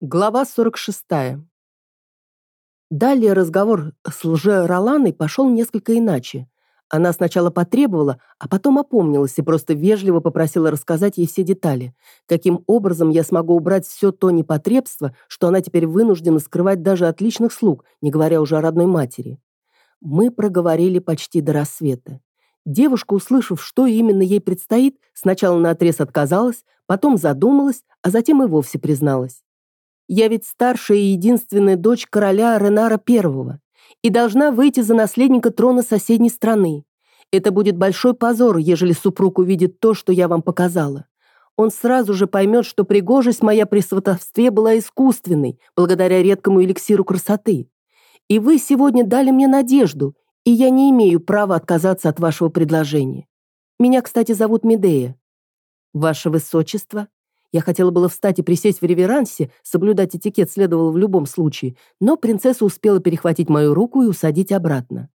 Глава 46. Далее разговор с лже-Роланой пошел несколько иначе. Она сначала потребовала, а потом опомнилась и просто вежливо попросила рассказать ей все детали. Каким образом я смогу убрать все то непотребство, что она теперь вынуждена скрывать даже от личных слуг, не говоря уже о родной матери. Мы проговорили почти до рассвета. Девушка, услышав, что именно ей предстоит, сначала наотрез отказалась, потом задумалась, а затем и вовсе призналась. Я ведь старшая и единственная дочь короля Ренара I и должна выйти за наследника трона соседней страны. Это будет большой позор, ежели супруг увидит то, что я вам показала. Он сразу же поймет, что пригожесть моя при сватовстве была искусственной, благодаря редкому эликсиру красоты. И вы сегодня дали мне надежду, и я не имею права отказаться от вашего предложения. Меня, кстати, зовут Медея. Ваше Высочество, я хотела было встать и присесть в реверансе, соблюдать этикет следовало в любом случае, но принцесса успела перехватить мою руку и усадить обратно.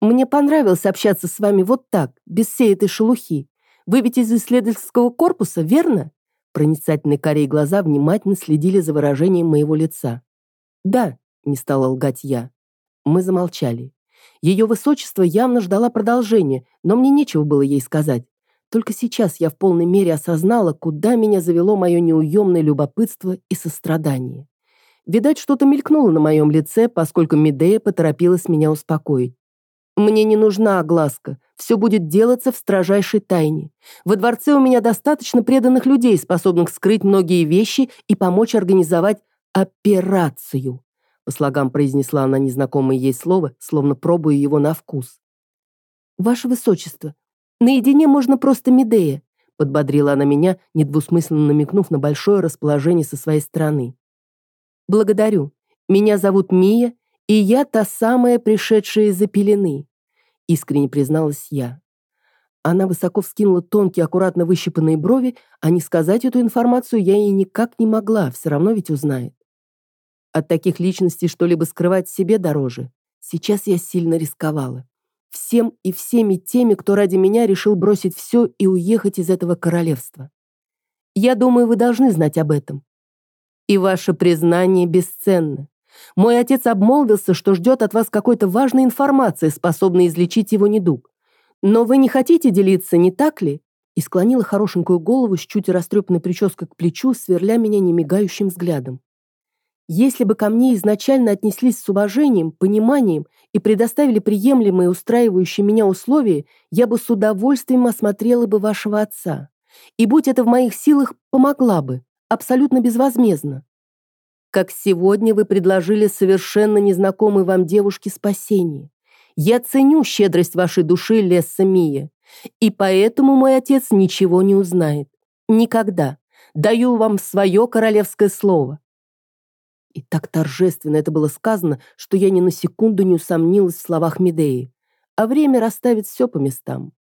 «Мне понравилось общаться с вами вот так, без всей этой шелухи. Вы ведь из исследовательского корпуса, верно?» Проницательные корей глаза внимательно следили за выражением моего лица. «Да», — не стала лгать я. Мы замолчали. Ее высочество явно ждала продолжения, но мне нечего было ей сказать. Только сейчас я в полной мере осознала, куда меня завело мое неуемное любопытство и сострадание. Видать, что-то мелькнуло на моем лице, поскольку Медея поторопилась меня успокоить. «Мне не нужна огласка. Все будет делаться в строжайшей тайне. Во дворце у меня достаточно преданных людей, способных скрыть многие вещи и помочь организовать операцию», по слогам произнесла она незнакомое ей слово, словно пробуя его на вкус. «Ваше Высочество, Наедине можно просто Медея», — подбодрила она меня, недвусмысленно намекнув на большое расположение со своей стороны. «Благодарю. Меня зовут Мия, и я та самая, пришедшая из-за пелены», — искренне призналась я. Она высоко вскинула тонкие, аккуратно выщипанные брови, а не сказать эту информацию я ей никак не могла, все равно ведь узнает. От таких личностей что-либо скрывать себе дороже. Сейчас я сильно рисковала всем и всеми теми, кто ради меня решил бросить все и уехать из этого королевства. Я думаю, вы должны знать об этом. И ваше признание бесценно. Мой отец обмолвился, что ждет от вас какой-то важной информации, способной излечить его недуг. Но вы не хотите делиться, не так ли? И склонила хорошенькую голову с чуть растрепанной прической к плечу, сверля меня немигающим взглядом. Если бы ко мне изначально отнеслись с уважением, пониманием и предоставили приемлемые устраивающие меня условия, я бы с удовольствием осмотрела бы вашего отца. И будь это в моих силах, помогла бы, абсолютно безвозмездно. Как сегодня вы предложили совершенно незнакомой вам девушке спасение. Я ценю щедрость вашей души, Лесса Мия, и поэтому мой отец ничего не узнает. Никогда. Даю вам свое королевское слово. И так торжественно это было сказано, что я ни на секунду не усомнилась в словах Медеи. А время расставит все по местам.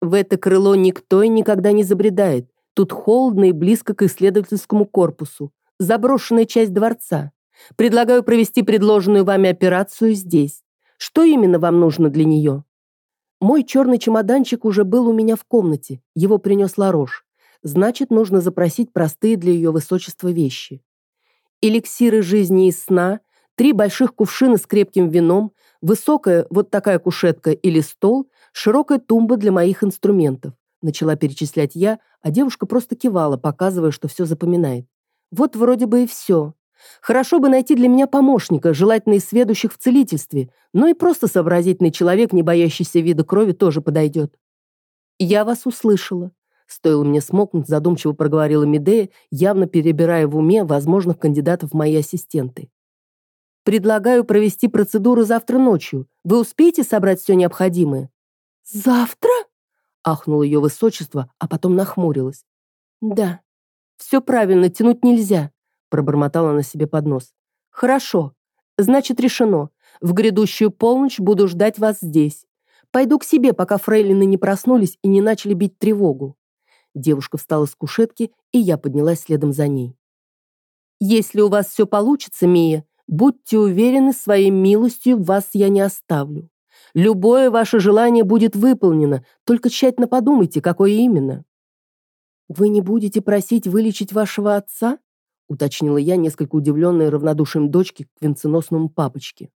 В это крыло никто и никогда не забредает. Тут холодно и близко к исследовательскому корпусу. Заброшенная часть дворца. Предлагаю провести предложенную вами операцию здесь. Что именно вам нужно для нее? Мой черный чемоданчик уже был у меня в комнате. Его принес Ларош. Значит, нужно запросить простые для ее высочества вещи эликсиры жизни и сна, три больших кувшина с крепким вином, высокая вот такая кушетка или стол, широкая тумба для моих инструментов. Начала перечислять я, а девушка просто кивала, показывая, что все запоминает. Вот вроде бы и все. Хорошо бы найти для меня помощника, желательно из сведущих в целительстве, но и просто сообразительный человек, не боящийся вида крови, тоже подойдет. Я вас услышала. Стоило мне смолкнуть, задумчиво проговорила Медея, явно перебирая в уме возможных кандидатов в мои ассистенты. «Предлагаю провести процедуру завтра ночью. Вы успеете собрать все необходимое?» «Завтра?» — ахнуло ее высочество, а потом нахмурилась. «Да, все правильно, тянуть нельзя», — пробормотала на себе под нос. «Хорошо. Значит, решено. В грядущую полночь буду ждать вас здесь. Пойду к себе, пока фрейлины не проснулись и не начали бить тревогу. Девушка встала с кушетки, и я поднялась следом за ней. «Если у вас все получится, Мия, будьте уверены, своей милостью вас я не оставлю. Любое ваше желание будет выполнено, только тщательно подумайте, какое именно». «Вы не будете просить вылечить вашего отца?» уточнила я, несколько удивленная равнодушием дочки к венценосному папочке.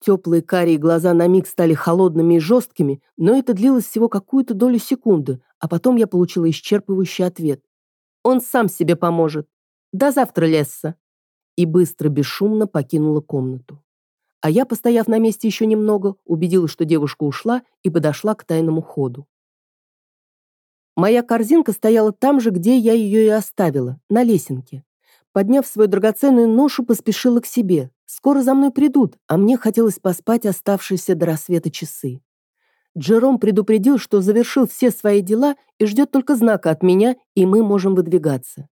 Теплые карие глаза на миг стали холодными и жесткими, но это длилось всего какую-то долю секунды, а потом я получила исчерпывающий ответ. «Он сам себе поможет. До завтра, Лесса!» И быстро, бесшумно покинула комнату. А я, постояв на месте еще немного, убедилась, что девушка ушла и подошла к тайному ходу. Моя корзинка стояла там же, где я ее и оставила, на лесенке. Подняв свою драгоценную ношу, поспешила к себе. Скоро за мной придут, а мне хотелось поспать оставшиеся до рассвета часы. Джером предупредил, что завершил все свои дела и ждет только знака от меня, и мы можем выдвигаться.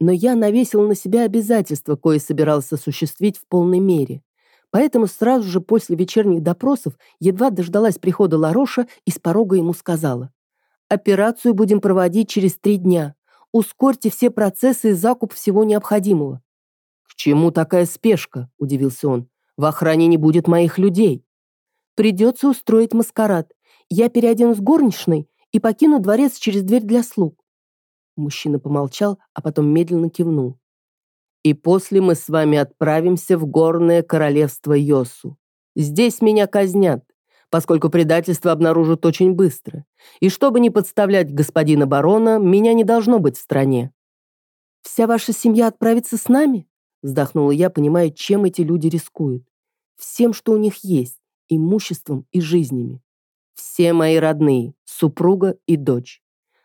Но я навесила на себя обязательства, кое собирался осуществить в полной мере. Поэтому сразу же после вечерних допросов едва дождалась прихода Лароша и с порога ему сказала. «Операцию будем проводить через три дня. Ускорьте все процессы и закуп всего необходимого. «К чему такая спешка?» – удивился он. «В охране не будет моих людей». «Придется устроить маскарад. Я переоденусь горничной и покину дворец через дверь для слуг». Мужчина помолчал, а потом медленно кивнул. «И после мы с вами отправимся в горное королевство Йосу. Здесь меня казнят, поскольку предательство обнаружат очень быстро. И чтобы не подставлять господина барона, меня не должно быть в стране». «Вся ваша семья отправится с нами?» Вздохнула я, понимая, чем эти люди рискуют. Всем, что у них есть, имуществом и жизнями. Все мои родные, супруга и дочь.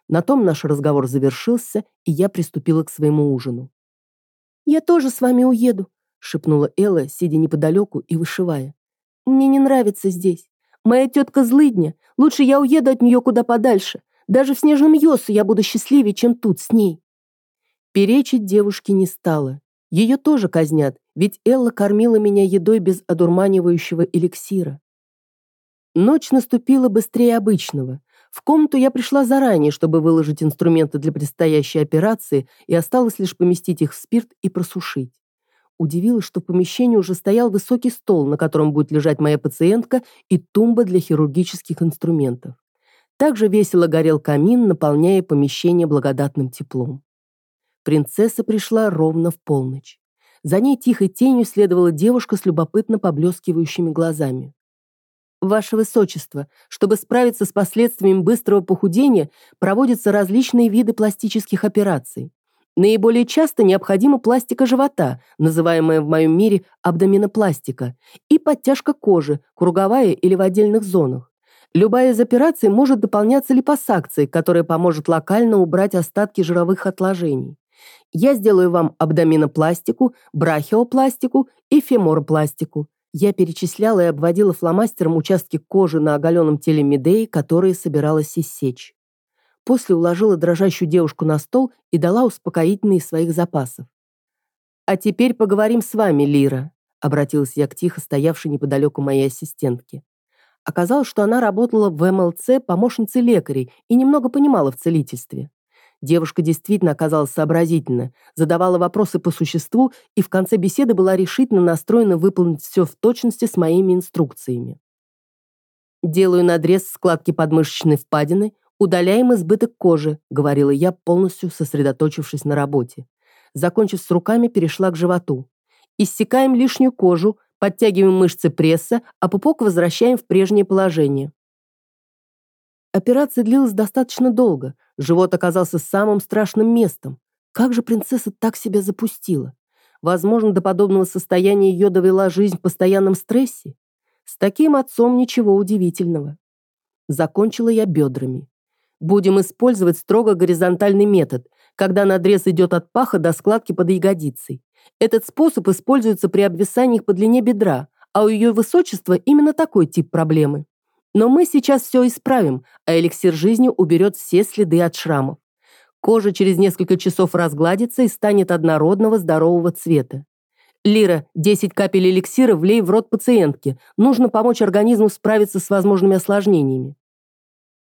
На том наш разговор завершился, и я приступила к своему ужину. «Я тоже с вами уеду», — шепнула Элла, сидя неподалеку и вышивая. «Мне не нравится здесь. Моя тетка злыдня. Лучше я уеду от нее куда подальше. Даже в снежном Йосу я буду счастливее, чем тут с ней». Перечить девушке не стала. Ее тоже казнят, ведь Элла кормила меня едой без одурманивающего эликсира. Ночь наступила быстрее обычного. В комнату я пришла заранее, чтобы выложить инструменты для предстоящей операции, и осталось лишь поместить их в спирт и просушить. Удивилась, что в помещении уже стоял высокий стол, на котором будет лежать моя пациентка, и тумба для хирургических инструментов. Также весело горел камин, наполняя помещение благодатным теплом. Принцесса пришла ровно в полночь. За ней тихой тенью следовала девушка с любопытно поблескивающими глазами. «Ваше Высочество, чтобы справиться с последствиями быстрого похудения, проводятся различные виды пластических операций. Наиболее часто необходима пластика живота, называемая в моем мире абдоминопластика, и подтяжка кожи, круговая или в отдельных зонах. Любая из операций может дополняться липосакцией, которая поможет локально убрать остатки жировых отложений. Я сделаю вам абдоминопластику, брахиопластику и феморопластику. Я перечисляла и обводила фломастером участки кожи на оголенном теле Медеи, которые собиралась иссечь. После уложила дрожащую девушку на стол и дала успокоительные своих запасов. «А теперь поговорим с вами, Лира», — обратилась я к тихо стоявшей неподалеку моей ассистентке. Оказалось, что она работала в МЛЦ помощницей лекарей и немного понимала в целительстве. Девушка действительно оказалась сообразительна, задавала вопросы по существу и в конце беседы была решительно настроена выполнить все в точности с моими инструкциями. «Делаю надрез складки подмышечной впадины, удаляем избыток кожи», говорила я, полностью сосредоточившись на работе. Закончив с руками, перешла к животу. Иссекаем лишнюю кожу, подтягиваем мышцы пресса, а пупок возвращаем в прежнее положение. Операция длилась достаточно долго. Живот оказался самым страшным местом. Как же принцесса так себя запустила? Возможно, до подобного состояния ее довела жизнь в постоянном стрессе? С таким отцом ничего удивительного. Закончила я бедрами. Будем использовать строго горизонтальный метод, когда надрез идет от паха до складки под ягодицей. Этот способ используется при обвисаниях по длине бедра, а у ее высочества именно такой тип проблемы. Но мы сейчас все исправим, а эликсир жизни уберет все следы от шрамов. Кожа через несколько часов разгладится и станет однородного здорового цвета. Лира, 10 капель эликсира влей в рот пациентки. Нужно помочь организму справиться с возможными осложнениями.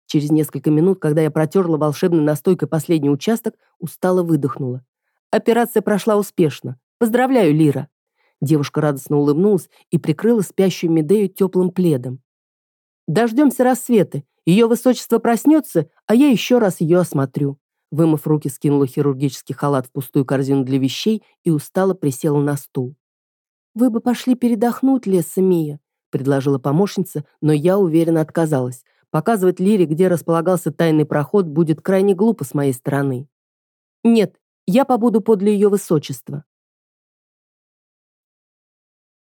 Через несколько минут, когда я протерла волшебной настойкой последний участок, устало выдохнула. Операция прошла успешно. Поздравляю, Лира. Девушка радостно улыбнулась и прикрыла спящую Медею теплым пледом. Дождемся рассвета. Ее высочество проснется, а я еще раз ее осмотрю. Вымыв руки, скинула хирургический халат в пустую корзину для вещей и устало присела на стул. «Вы бы пошли передохнуть, Леса Мия», — предложила помощница, но я уверенно отказалась. Показывать Лире, где располагался тайный проход, будет крайне глупо с моей стороны. «Нет, я побуду подле ее высочества».